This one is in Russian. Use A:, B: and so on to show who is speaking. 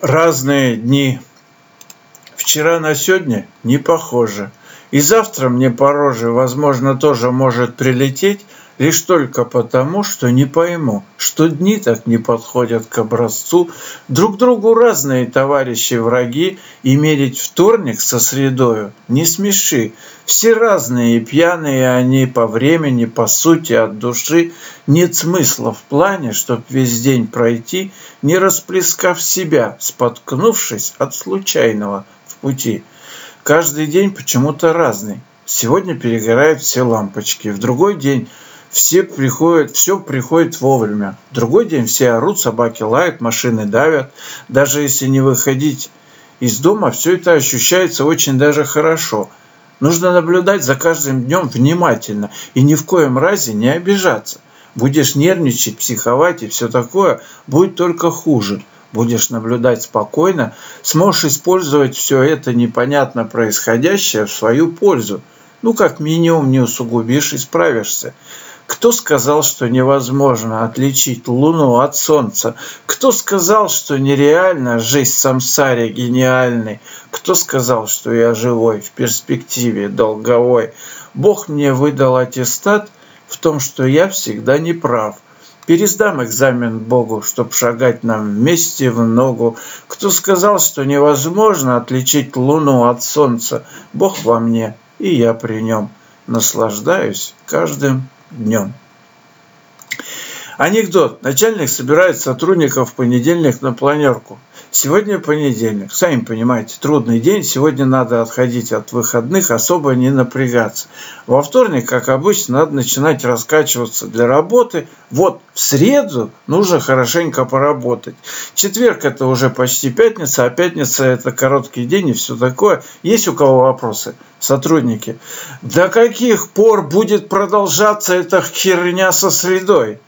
A: разные дни. Вчера на сегодня не похоже. И завтра мне по роже, возможно, тоже может прилететь, лишь только потому, что не пойму, что дни так не подходят к образцу, друг другу разные товарищи враги, и мерить вторник со средою не смеши. Все разные и пьяные они по времени, по сути, от души. Нет смысла в плане, чтоб весь день пройти, не расплескав себя, споткнувшись от случайного в пути. Каждый день почему-то разный. Сегодня перегорают все лампочки, в другой день все приходят, все приходит вовремя. Другой день все орут, собаки лают, машины давят. Даже если не выходить из дома, все это ощущается очень даже хорошо. Нужно наблюдать за каждым днем внимательно и ни в коем разе не обижаться. Будешь нервничать, психовать и все такое, будет только хуже. Будешь наблюдать спокойно, сможешь использовать все это непонятно происходящее в свою пользу. Ну, как минимум, не усугубишь и справишься. Кто сказал, что невозможно отличить Луну от Солнца? Кто сказал, что нереально жизнь самсаре гениальной? Кто сказал, что я живой в перспективе долговой? Бог мне выдал аттестат в том, что я всегда не прав. Пересдам экзамен Богу, чтоб шагать нам вместе в ногу. Кто сказал, что невозможно отличить Луну от Солнца? Бог во мне, и я при нем. Наслаждаюсь каждым днем. Анекдот. Начальник собирает сотрудников в понедельник на планерку. Сегодня понедельник. Сами понимаете, трудный день. Сегодня надо отходить от выходных, особо не напрягаться. Во вторник, как обычно, надо начинать раскачиваться для работы. Вот в среду нужно хорошенько поработать. Четверг это уже почти пятница, а пятница это короткий день и все такое. Есть у кого вопросы? Сотрудники. До каких пор будет продолжаться эта херня со средой?